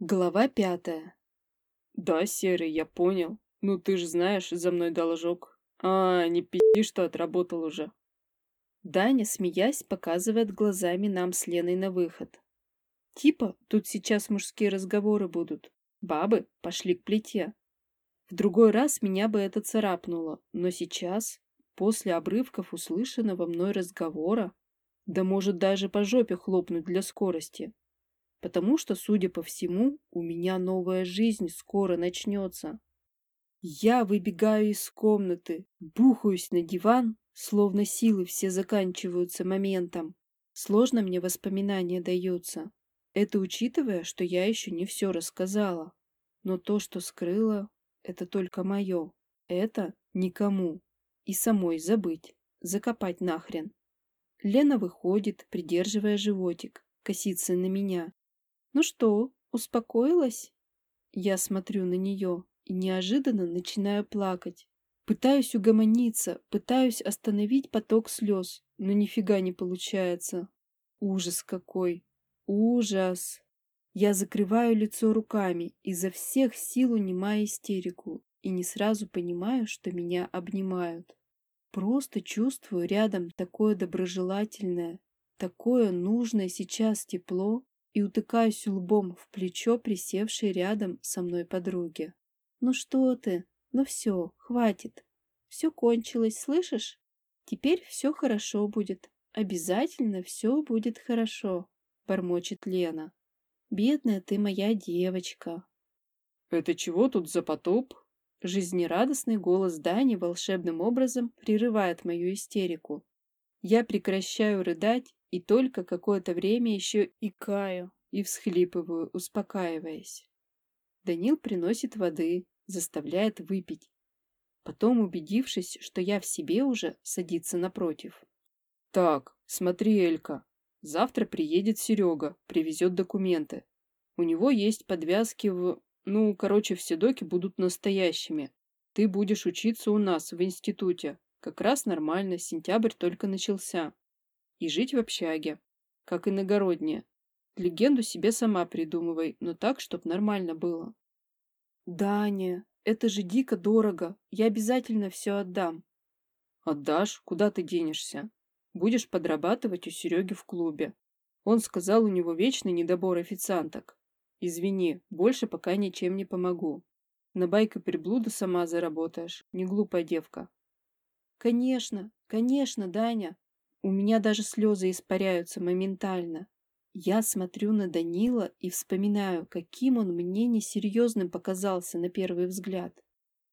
Глава пятая. Да, Серый, я понял. Ну ты же знаешь, за мной должок. А, не пи***, что отработал уже. Даня, смеясь, показывает глазами нам с Леной на выход. Типа, тут сейчас мужские разговоры будут. Бабы пошли к плите. В другой раз меня бы это царапнуло, но сейчас, после обрывков услышанного мной разговора, да может даже по жопе хлопнуть для скорости, потому что, судя по всему, у меня новая жизнь скоро начнется. Я выбегаю из комнаты, бухаюсь на диван, словно силы все заканчиваются моментом. Сложно мне воспоминания даются. Это учитывая, что я еще не все рассказала. Но то, что скрыла, это только мое. Это никому. И самой забыть, закопать нахрен. Лена выходит, придерживая животик, косится на меня. «Ну что, успокоилась?» Я смотрю на нее и неожиданно начинаю плакать. Пытаюсь угомониться, пытаюсь остановить поток слез, но нифига не получается. Ужас какой! Ужас! Я закрываю лицо руками, изо всех сил унимая истерику, и не сразу понимаю, что меня обнимают. Просто чувствую рядом такое доброжелательное, такое нужное сейчас тепло, и утыкаюсь лбом в плечо присевшей рядом со мной подруги. «Ну что ты? Ну все, хватит. Все кончилось, слышишь? Теперь все хорошо будет. Обязательно все будет хорошо», — бормочет Лена. «Бедная ты моя девочка». «Это чего тут за потоп?» Жизнерадостный голос Дани волшебным образом прерывает мою истерику. Я прекращаю рыдать и только какое-то время еще икаю и всхлипываю, успокаиваясь. Данил приносит воды, заставляет выпить. Потом, убедившись, что я в себе уже, садится напротив. «Так, смотри, Элька, завтра приедет Серега, привезет документы. У него есть подвязки в... Ну, короче, все доки будут настоящими. Ты будешь учиться у нас, в институте. Как раз нормально, сентябрь только начался и жить в общаге, как иногородние. Легенду себе сама придумывай, но так, чтоб нормально было. Даня, это же дико дорого. Я обязательно все отдам. Отдашь? Куда ты денешься? Будешь подрабатывать у Сереги в клубе. Он сказал, у него вечный недобор официанток. Извини, больше пока ничем не помогу. На байка приблуда сама заработаешь, не глупая девка. Конечно, конечно, Даня. У меня даже слезы испаряются моментально. Я смотрю на Данила и вспоминаю, каким он мне несерьезным показался на первый взгляд.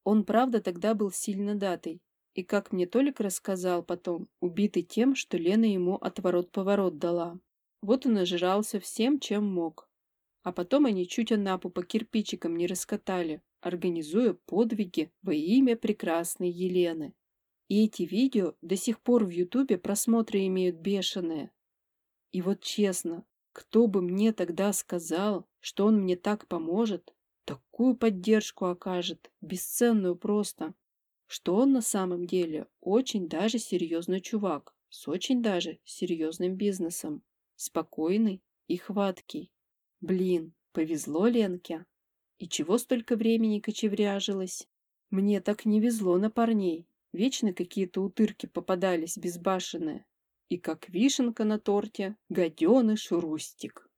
Он, правда, тогда был сильно датой. И, как мне Толик рассказал потом, убитый тем, что Лена ему отворот-поворот дала. Вот он ожирался всем, чем мог. А потом они чуть Анапу по кирпичикам не раскатали, организуя подвиги во имя прекрасной Елены. И эти видео до сих пор в Ютубе просмотры имеют бешеные. И вот честно, кто бы мне тогда сказал, что он мне так поможет, такую поддержку окажет, бесценную просто, что он на самом деле очень даже серьезный чувак, с очень даже серьезным бизнесом, спокойный и хваткий. Блин, повезло Ленке. И чего столько времени кочевряжилась? Мне так не везло на парней. Вечно какие-то утырки попадались безбашенные. И как вишенка на торте, гаденыш Рустик.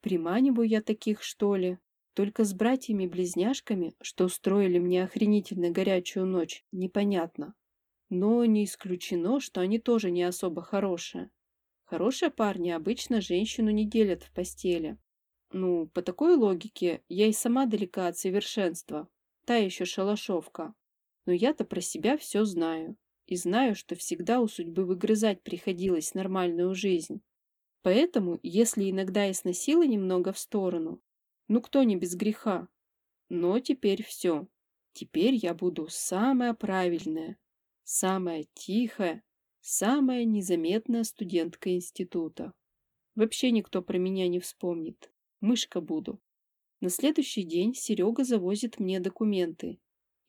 Приманиваю я таких, что ли? Только с братьями-близняшками, что устроили мне охренительно горячую ночь, непонятно. Но не исключено, что они тоже не особо хорошие. Хорошие парни обычно женщину не делят в постели. Ну, по такой логике, я и сама далека от совершенства. Та еще шалашовка. Но я-то про себя все знаю. И знаю, что всегда у судьбы выгрызать приходилось нормальную жизнь. Поэтому, если иногда и сносила немного в сторону, ну кто не без греха? Но теперь все. Теперь я буду самая правильная, самая тихая, самая незаметная студентка института. Вообще никто про меня не вспомнит. Мышка буду. На следующий день Серега завозит мне документы,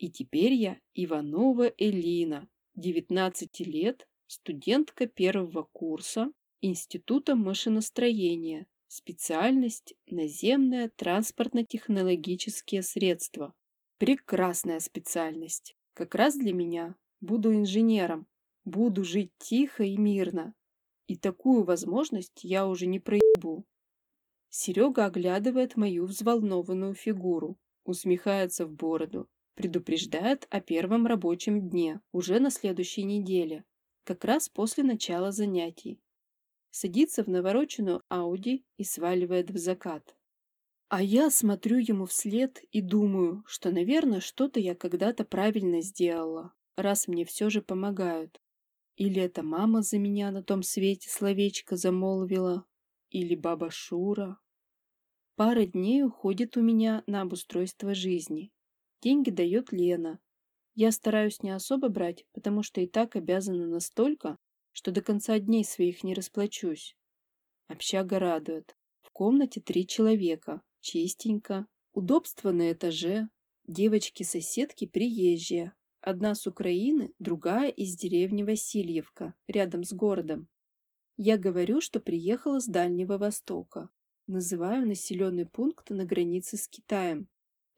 и теперь я Иванова Элина, 19 лет, студентка первого курса Института машиностроения Специальность – наземное транспортно-технологические средства. Прекрасная специальность. Как раз для меня. Буду инженером. Буду жить тихо и мирно. И такую возможность я уже не проебу. Серега оглядывает мою взволнованную фигуру, усмехается в бороду, предупреждает о первом рабочем дне уже на следующей неделе, как раз после начала занятий. Садится в навороченную Ауди и сваливает в закат. А я смотрю ему вслед и думаю, что, наверное, что-то я когда-то правильно сделала, раз мне все же помогают. Или это мама за меня на том свете словечко замолвила, или баба Шура. Пара дней уходит у меня на обустройство жизни. Деньги дает Лена. Я стараюсь не особо брать, потому что и так обязана настолько, что до конца дней своих не расплачусь. Общага радует. В комнате три человека. Чистенько. Удобство на этаже. Девочки-соседки приезжие. Одна с Украины, другая из деревни Васильевка, рядом с городом. Я говорю, что приехала с Дальнего Востока. Называю населенный пункт на границе с Китаем.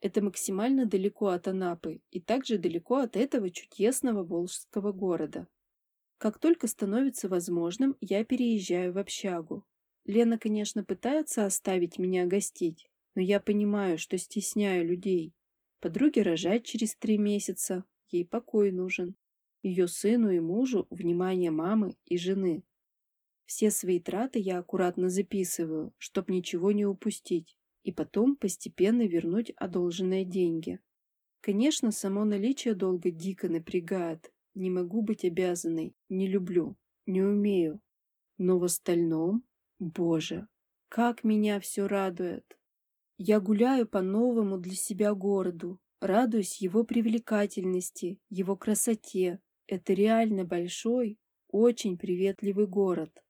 Это максимально далеко от Анапы и также далеко от этого чудесного волжского города. Как только становится возможным, я переезжаю в общагу. Лена, конечно, пытается оставить меня гостить, но я понимаю, что стесняю людей. Подруге рожать через три месяца, ей покой нужен. Ее сыну и мужу внимание мамы и жены. Все свои траты я аккуратно записываю, чтоб ничего не упустить, и потом постепенно вернуть одолженные деньги. Конечно, само наличие долга дико напрягает. Не могу быть обязанной, не люблю, не умею. Но в остальном, боже, как меня все радует. Я гуляю по новому для себя городу, радуюсь его привлекательности, его красоте. Это реально большой, очень приветливый город.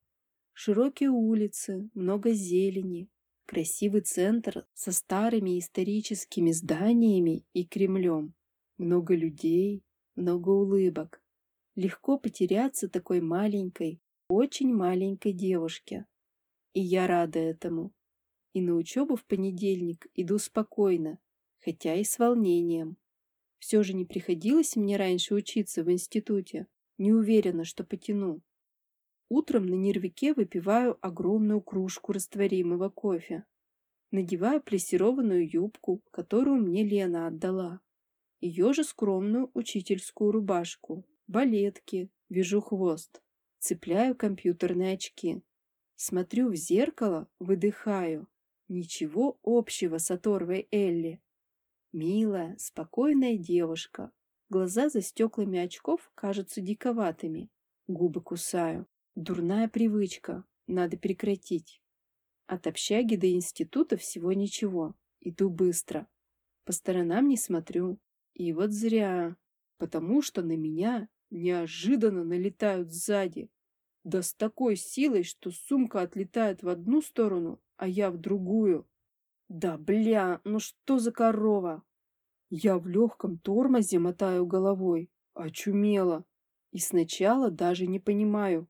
Широкие улицы, много зелени, красивый центр со старыми историческими зданиями и Кремлем, много людей, много улыбок. Легко потеряться такой маленькой, очень маленькой девушке. И я рада этому. И на учебу в понедельник иду спокойно, хотя и с волнением. Все же не приходилось мне раньше учиться в институте. Не уверена, что потяну. Утром на нервике выпиваю огромную кружку растворимого кофе. Надеваю плессированную юбку, которую мне Лена отдала. Ее же скромную учительскую рубашку, балетки, вяжу хвост. Цепляю компьютерные очки. Смотрю в зеркало, выдыхаю. Ничего общего с оторвой Элли. Милая, спокойная девушка. Глаза за стеклами очков кажутся диковатыми. Губы кусаю. Дурная привычка. Надо прекратить. От общаги до института всего ничего. Иду быстро. По сторонам не смотрю. И вот зря. Потому что на меня неожиданно налетают сзади. Да с такой силой, что сумка отлетает в одну сторону, а я в другую. Да бля, ну что за корова? Я в легком тормозе мотаю головой. Очумела. И сначала даже не понимаю,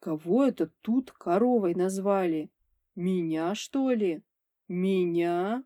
Кого это тут коровой назвали? Меня, что ли? Меня?